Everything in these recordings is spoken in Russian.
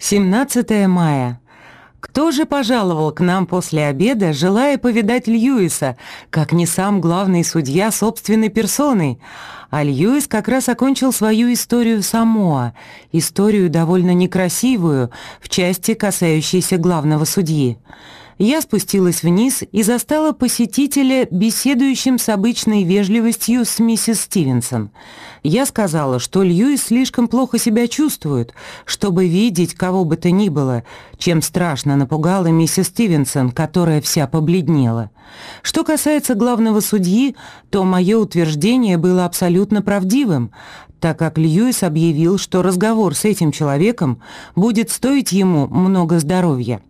17 мая. Кто же пожаловал к нам после обеда, желая повидать Льюиса, как не сам главный судья собственной персоной? А Льюис как раз окончил свою историю Самоа, историю довольно некрасивую, в части, касающейся главного судьи. Я спустилась вниз и застала посетителя, беседующим с обычной вежливостью с миссис Стивенсон. Я сказала, что Льюис слишком плохо себя чувствует, чтобы видеть кого бы то ни было, чем страшно напугала миссис Стивенсон, которая вся побледнела. Что касается главного судьи, то мое утверждение было абсолютно правдивым, так как Льюис объявил, что разговор с этим человеком будет стоить ему много здоровья.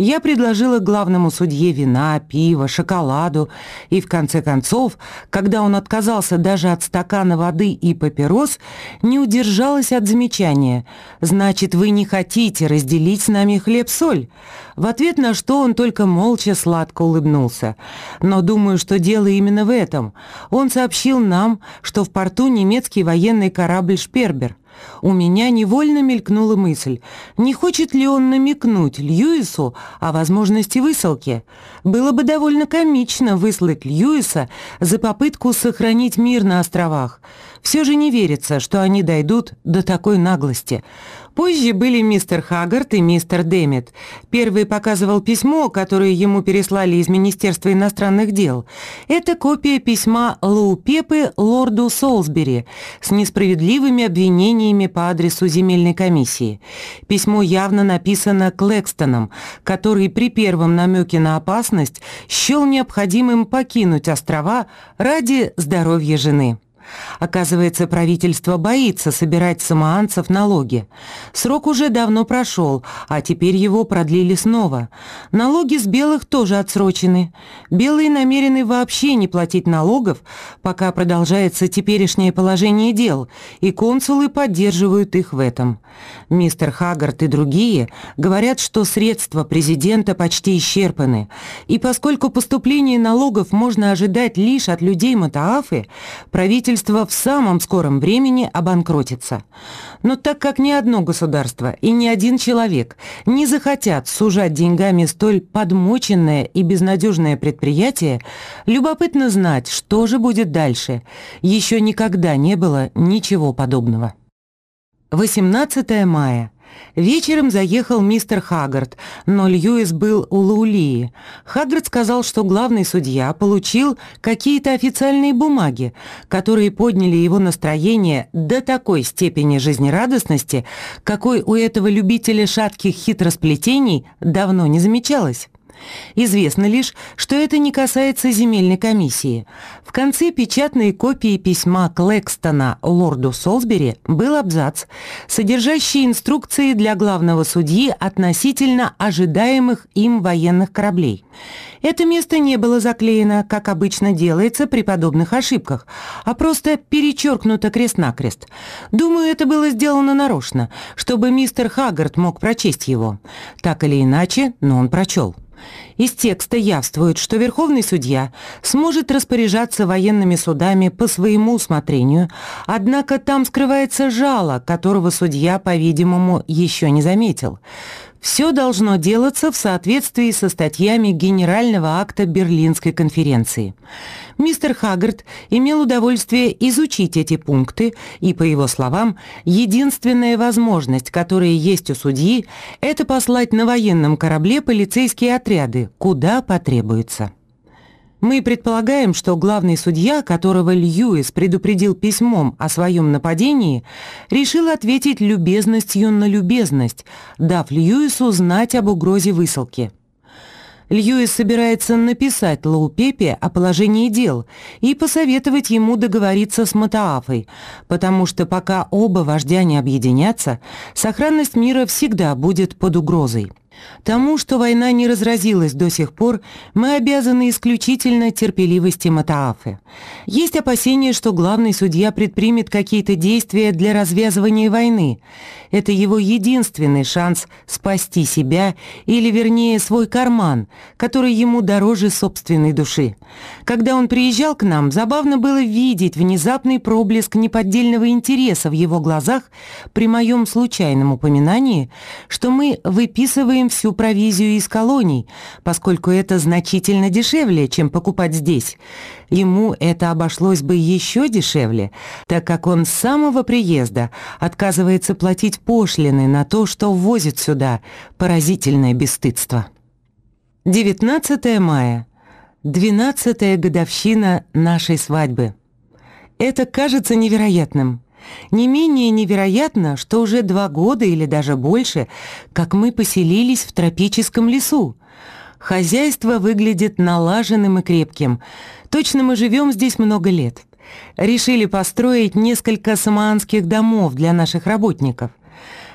Я предложила главному судье вина, пива, шоколаду, и в конце концов, когда он отказался даже от стакана воды и папирос, не удержалась от замечания «Значит, вы не хотите разделить с нами хлеб-соль?» В ответ на что он только молча сладко улыбнулся. Но думаю, что дело именно в этом. Он сообщил нам, что в порту немецкий военный корабль «Шпербер», у меня невольно мелькнула мысль, не хочет ли он намекнуть Льюису о возможности высылки. Было бы довольно комично выслать Льюиса за попытку сохранить мир на островах. Все же не верится, что они дойдут до такой наглости. Позже были мистер Хаггард и мистер Дэмит. Первый показывал письмо, которое ему переслали из Министерства иностранных дел. Это копия письма Лоу Пепы лорду Солсбери с несправедливыми обвинениями по адресу земельной комиссии. Письмо явно написано Клэкстоном, который при первом намеке на опасность счел необходимым покинуть острова ради здоровья жены. Оказывается, правительство боится собирать самоанцев налоги. Срок уже давно прошел, а теперь его продлили снова. Налоги с белых тоже отсрочены. Белые намерены вообще не платить налогов, пока продолжается теперешнее положение дел, и консулы поддерживают их в этом. Мистер Хаггард и другие говорят, что средства президента почти исчерпаны, и поскольку поступление налогов можно ожидать лишь от людей Матаафы, правительство правительство в самом скором времени обанкротится. Но так как ни одно государство и ни один человек не захотят сужать деньгами столь подмоченное и безнадежное предприятие, любопытно знать, что же будет дальше. Еще никогда не было ничего подобного. 18 мая. Вечером заехал мистер Хаггард, но Льюис был у Лаулии. Хаггард сказал, что главный судья получил какие-то официальные бумаги, которые подняли его настроение до такой степени жизнерадостности, какой у этого любителя шатких хитросплетений давно не замечалось. Известно лишь, что это не касается земельной комиссии. В конце печатной копии письма Клэкстона лорду Солсбери был абзац, содержащий инструкции для главного судьи относительно ожидаемых им военных кораблей. Это место не было заклеено, как обычно делается при подобных ошибках, а просто перечеркнуто крест-накрест. Думаю, это было сделано нарочно, чтобы мистер Хаггард мог прочесть его. Так или иначе, но он прочел. Из текста явствует, что Верховный судья сможет распоряжаться военными судами по своему усмотрению, однако там скрывается жало, которого судья, по-видимому, еще не заметил. Все должно делаться в соответствии со статьями Генерального акта Берлинской конференции. Мистер Хаггард имел удовольствие изучить эти пункты, и, по его словам, единственная возможность, которая есть у судьи, это послать на военном корабле полицейские отряды, куда потребуется. Мы предполагаем, что главный судья, которого Льюис предупредил письмом о своем нападении, решил ответить любезностью на любезность, дав Льюису знать об угрозе высылки. Льюис собирается написать Лоу Пепе о положении дел и посоветовать ему договориться с Матаафой, потому что пока оба вождя не объединятся, сохранность мира всегда будет под угрозой. Тому, что война не разразилась до сих пор, мы обязаны исключительно терпеливости Матаафы. Есть опасения, что главный судья предпримет какие-то действия для развязывания войны. Это его единственный шанс спасти себя, или вернее свой карман, который ему дороже собственной души. Когда он приезжал к нам, забавно было видеть внезапный проблеск неподдельного интереса в его глазах при моем случайном упоминании, что мы выписываем всю провизию из колоний, поскольку это значительно дешевле, чем покупать здесь. Ему это обошлось бы еще дешевле, так как он с самого приезда отказывается платить пошлины на то, что ввозит сюда. Поразительное бесстыдство. 19 мая. 12-я годовщина нашей свадьбы. Это кажется невероятным. Не менее невероятно, что уже два года или даже больше, как мы поселились в тропическом лесу. Хозяйство выглядит налаженным и крепким. Точно мы живем здесь много лет. Решили построить несколько самоанских домов для наших работников.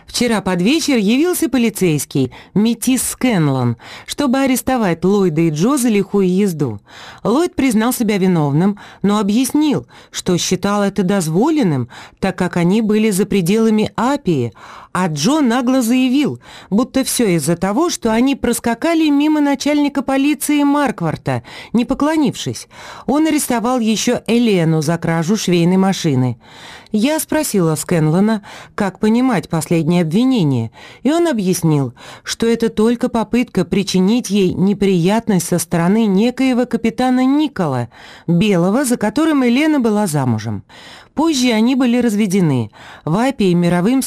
Вчера под вечер явился полицейский, Метис Скэнлон, чтобы арестовать Ллойда и Джо за лихую езду. Ллойд признал себя виновным, но объяснил, что считал это дозволенным, так как они были за пределами Апии, а Джо нагло заявил, будто все из-за того, что они проскакали мимо начальника полиции Маркварта, не поклонившись. Он арестовал еще Элену за кражу швейной машины. Я спросила Скэнлона, как понимать последнее обвинение, и он объяснил, что это только попытка причинить ей неприятность со стороны некоего капитана Никола, белого, за которым Елена была замужем. Позже они были разведены, Вапи мировым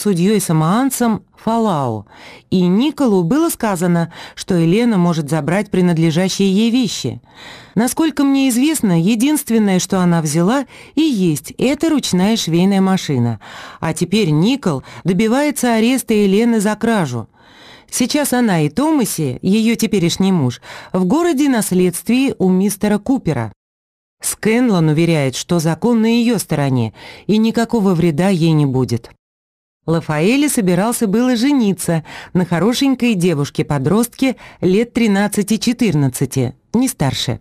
судьей-самоанцем Фалау, и Николу было сказано, что Елена может забрать принадлежащие ей вещи. Насколько мне известно, единственное, что она взяла и есть, это ручная швейная машина. А теперь Никол добивается ареста Елены за кражу. Сейчас она и Томаси, ее теперешний муж, в городе на следствии у мистера Купера. Скэнлон уверяет, что закон на ее стороне, и никакого вреда ей не будет. Лафаэли собирался было жениться на хорошенькой девушке-подростке лет 13-14, не старше.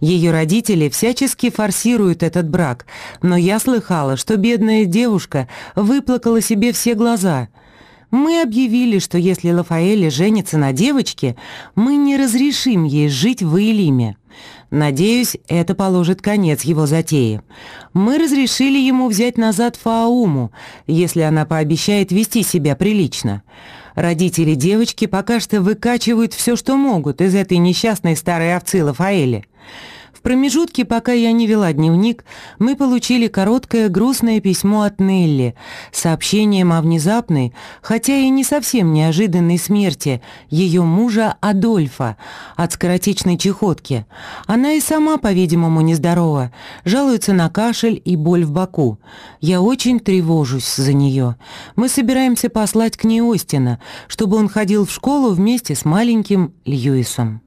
Ее родители всячески форсируют этот брак, но я слыхала, что бедная девушка выплакала себе все глаза. Мы объявили, что если Лафаэли женится на девочке, мы не разрешим ей жить в Иелиме. Надеюсь, это положит конец его затее. Мы разрешили ему взять назад Фауму, если она пообещает вести себя прилично. Родители девочки пока что выкачивают все, что могут из этой несчастной старой овцы Лафаэли промежутке, пока я не вела дневник, мы получили короткое грустное письмо от Нелли с сообщением о внезапной, хотя и не совсем неожиданной смерти ее мужа Адольфа от скоротечной чехотки. Она и сама, по-видимому, нездорова, жалуется на кашель и боль в боку. Я очень тревожусь за нее. Мы собираемся послать к ней Остина, чтобы он ходил в школу вместе с маленьким Льюисом.